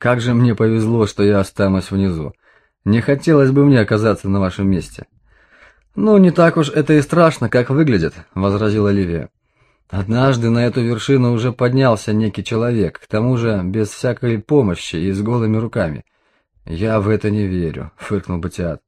Как же мне повезло, что я останусь внизу. Не хотелось бы мне оказаться на вашем месте. Ну, не так уж это и страшно, как выглядит, возразила Ливия. Однажды на эту вершину уже поднялся некий человек, к тому же без всякой помощи и с голыми руками. Я в это не верю, фыркнул Батиат.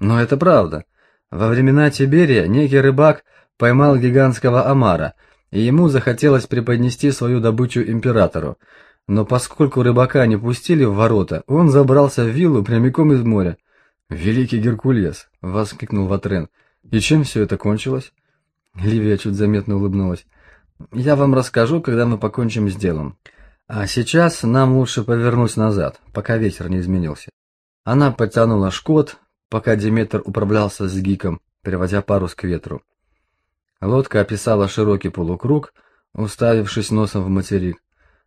Но это правда. Во времена Тиберия некий рыбак поймал гигантского омара, и ему захотелось преподнести свою добычу императору. Но поскольку рыбака не пустили в ворота, он забрался в виллу прямиком из моря. «Великий Геркулес!» — воскликнул Ватрен. «И чем все это кончилось?» Ливия чуть заметно улыбнулась. «Я вам расскажу, когда мы покончим с делом. А сейчас нам лучше повернуть назад, пока ветер не изменился». Она подтянула шкот, пока Диметр управлялся с гиком, переводя парус к ветру. Лодка описала широкий полукруг, уставившись носом в материк.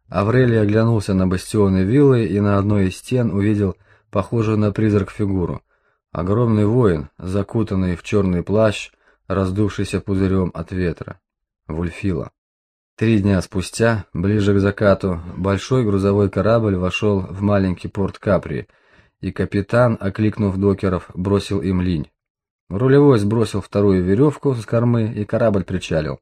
Аврелий оглянулся на бастионы виллы и на одной из стен увидел похожую на призрак фигуру. Огромный воин, закутанный в черный плащ, раздувшийся пузырем от ветра. Вульфила. Три дня спустя, ближе к закату, большой грузовой корабль вошел в маленький порт Капри, и капитан, окликнув докеров, бросил им линь. Рулевой сбросил вторую веревку с кормы, и корабль причалил.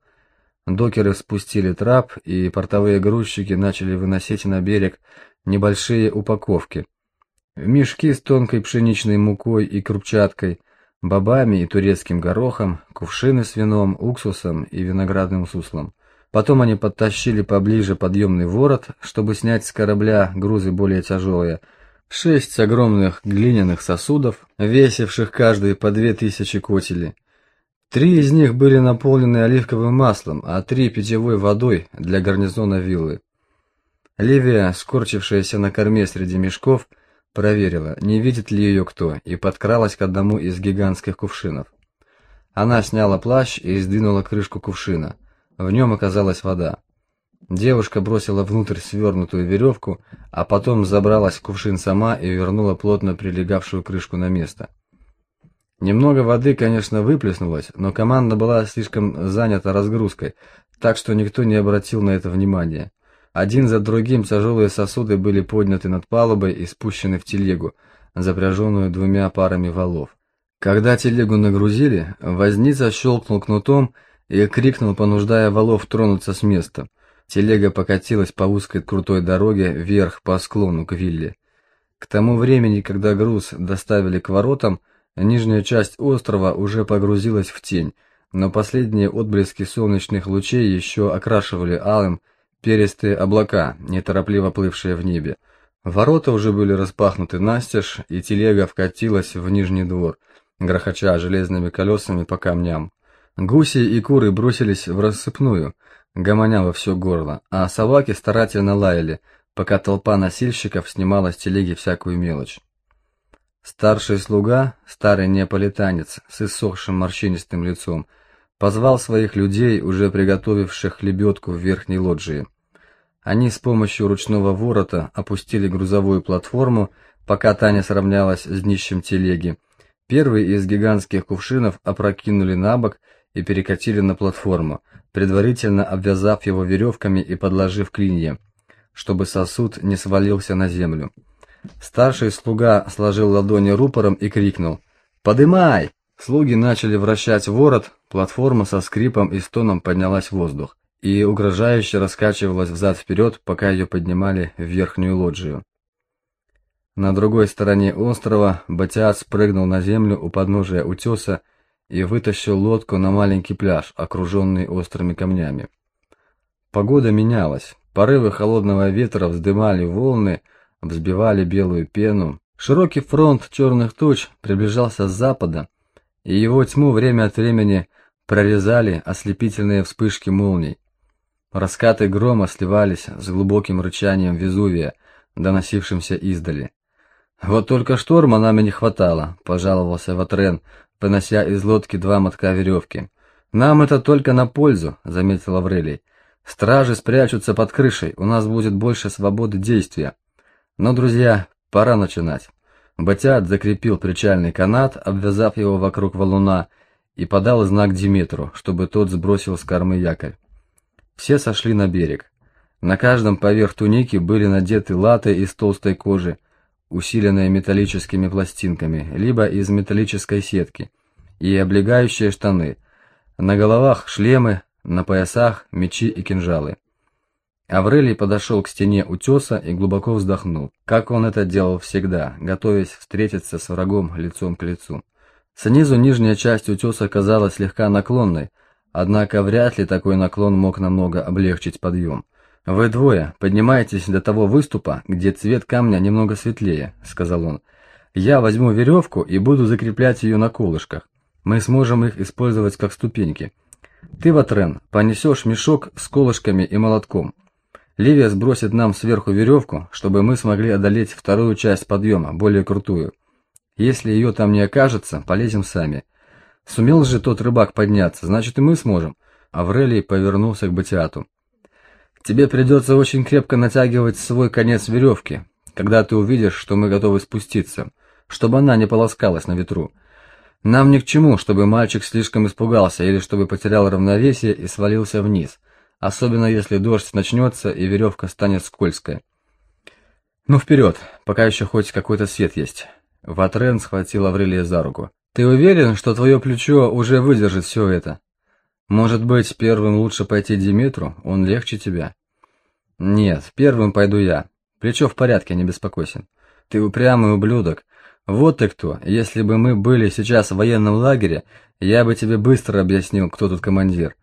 Докеры спустили трап, и портовые грузчики начали выносить на берег небольшие упаковки. Мешки с тонкой пшеничной мукой и крупчаткой, бобами и турецким горохом, кувшины с вином, уксусом и виноградным суслом. Потом они подтащили поближе подъемный ворот, чтобы снять с корабля грузы более тяжелые. Шесть огромных глиняных сосудов, весивших каждый по две тысячи котелей. Три из них были наполнены оливковым маслом, а три питьевой водой для гарнизона виллы. Ливия, скорчившаяся на корме среди мешков, проверила, не видит ли ее кто, и подкралась к одному из гигантских кувшинов. Она сняла плащ и сдвинула крышку кувшина. В нем оказалась вода. Девушка бросила внутрь свернутую веревку, а потом забралась в кувшин сама и вернула плотно прилегавшую крышку на место. Немного воды, конечно, выплеснулось, но команда была слишком занята разгрузкой, так что никто не обратил на это внимания. Один за другим тяжелые сосуды были подняты над палубой и спущены в телегу, запряженную двумя парами валов. Когда телегу нагрузили, возница щелкнул кнутом и крикнул, понуждая валов тронуться с места. Телега покатилась по узкой крутой дороге вверх по склону к вилле. К тому времени, когда груз доставили к воротам, нижняя часть острова уже погрузилась в тень, но последние отблески солнечных лучей еще окрашивали алым перистые облака, неторопливо плывшие в небе. Ворота уже были распахнуты настежь, и телега вкатилась в нижний двор, грохоча железными колесами по камням. Гуси и куры бросились в рассыпную, гомоня во все горло, а собаки старательно лаяли, пока толпа носильщиков снимала с телеги всякую мелочь. Старший слуга, старый неаполитанец с иссохшим морщинистым лицом, позвал своих людей, уже приготовивших лебедку в верхней лоджии. Они с помощью ручного ворота опустили грузовую платформу, пока Таня сравнялась с днищем телеги. Первый из гигантских кувшинов опрокинули на бок и перекатили на платформу, предварительно обвязав его веревками и подложив клинья, чтобы сосуд не свалился на землю. Старший слуга сложил ладони рупором и крикнул «Подымай!». Слуги начали вращать ворот, платформа со скрипом и стоном поднялась в воздух и угрожающе раскачивалась взад-вперед, пока ее поднимали в верхнюю лоджию. На другой стороне острова Батиат спрыгнул на землю у подножия утеса и вытащил лодку на маленький пляж, окруженный острыми камнями. Погода менялась. Порывы холодного ветра вздымали волны, взбивали белую пену. Широкий фронт черных туч приближался с запада, и его тьму время от времени прорезали ослепительные вспышки молний. Раскаты грома сливались с глубоким рычанием Везувия, доносившимся издали. «Вот только шторма нам не хватало», — пожаловался Ватрен, вынося из лодки два мотка веревки. «Нам это только на пользу», — заметил Аврелий. «Стражи спрячутся под крышей, у нас будет больше свободы действия. Но, друзья, пора начинать». Батят закрепил причальный канат, обвязав его вокруг валуна, и подал знак Диметру, чтобы тот сбросил с кормы якорь. Все сошли на берег. На каждом поверх туники были надеты латы из толстой кожи, усиленные металлическими пластинками, либо из металлической сетки, и облегающие штаны. На головах шлемы, на поясах мечи и кинжалы. Аврелий подошел к стене утеса и глубоко вздохнул, как он это делал всегда, готовясь встретиться с врагом лицом к лицу. Снизу нижняя часть утеса казалась слегка наклонной, однако вряд ли такой наклон мог намного облегчить подъем. «Вы двое поднимаетесь до того выступа, где цвет камня немного светлее», — сказал он. «Я возьму веревку и буду закреплять ее на колышках. Мы сможем их использовать как ступеньки. Ты, Ватрен, понесешь мешок с колышками и молотком. Ливия сбросит нам сверху веревку, чтобы мы смогли одолеть вторую часть подъема, более крутую. Если ее там не окажется, полезем сами. Сумел же тот рыбак подняться, значит и мы сможем». Аврелий повернулся к Батиату. Тебе придется очень крепко натягивать свой конец веревки, когда ты увидишь, что мы готовы спуститься, чтобы она не полоскалась на ветру. Нам ни к чему, чтобы мальчик слишком испугался или чтобы потерял равновесие и свалился вниз, особенно если дождь начнется и веревка станет скользкой. Ну вперед, пока еще хоть какой-то свет есть. Ватрен схватил Аврелия за руку. Ты уверен, что твое плечо уже выдержит все это? Может быть, первым лучше пойти Диметру, он легче тебя. Нет, первым пойду я. Плечо в порядке, не беспокойся. Ты упрямый ублюдок. Вот ты кто. Если бы мы были сейчас в военном лагере, я бы тебе быстро объяснил, кто тут командир.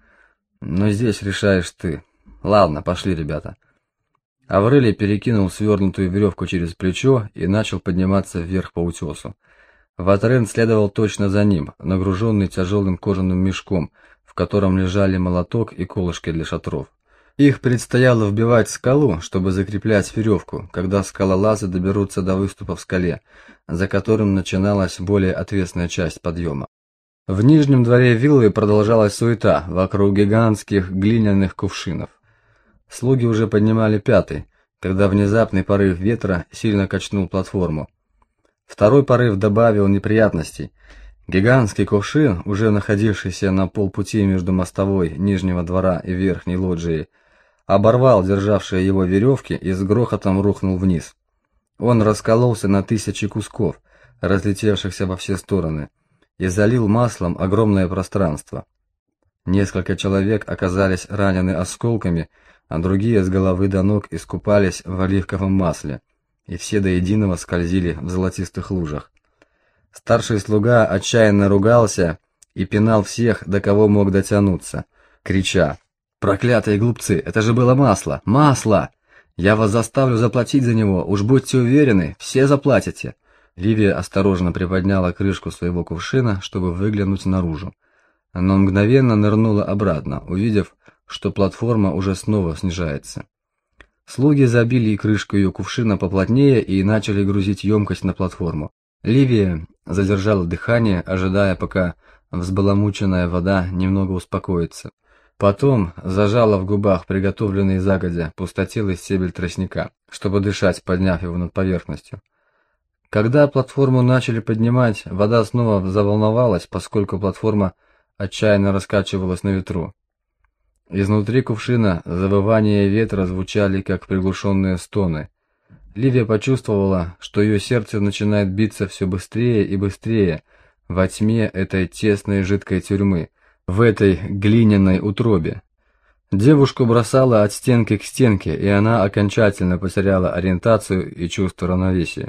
Но здесь решаешь ты. Ладно, пошли, ребята. Аврелий перекинул свернутую веревку через плечо и начал подниматься вверх по утесу. Ватрен следовал точно за ним, нагруженный тяжелым кожаным мешком, в котором лежали молоток и колышки для шатров. Их предстояло вбивать в скалу, чтобы закреплять веревку, когда скалолазы доберутся до выступа в скале, за которым начиналась более отвесная часть подъема. В нижнем дворе виллы продолжалась суета вокруг гигантских глиняных кувшинов. Слуги уже поднимали пятый, когда внезапный порыв ветра сильно качнул платформу. Второй порыв добавил неприятностей, Гигантский кувшин, уже находившийся на полпути между мостовой нижнего двора и верхней лоджией, оборвал державшие его веревки и с грохотом рухнул вниз. Он раскололся на тысячи кусков, разлетевшихся во все стороны, и залил маслом огромное пространство. Несколько человек оказались ранены осколками, а другие с головы до ног искупались в оливковом масле, и все до единого скользили в золотистых лужах. Старший слуга отчаянно ругался и пинал всех, до кого мог дотянуться, крича «Проклятые глупцы, это же было масло! Масло! Я вас заставлю заплатить за него, уж будьте уверены, все заплатите!» Ливия осторожно приподняла крышку своего кувшина, чтобы выглянуть наружу. Но мгновенно нырнула обратно, увидев, что платформа уже снова снижается. Слуги забили крышку ее кувшина поплотнее и начали грузить емкость на платформу. Ливия задержала дыхание, ожидая, пока взбаламученная вода немного успокоится. Потом зажала в губах приготовленный загодя пустотелый стебель тростника, чтобы дышать, подняв его над поверхностью. Когда платформу начали поднимать, вода снова заволновалась, поскольку платформа отчаянно раскачивалась на ветру. Изнутри кувшина завывания ветра звучали, как приглушенные стоны – Ливия почувствовала, что ее сердце начинает биться все быстрее и быстрее во тьме этой тесной жидкой тюрьмы, в этой глиняной утробе. Девушку бросала от стенки к стенке, и она окончательно потеряла ориентацию и чувство равновесия.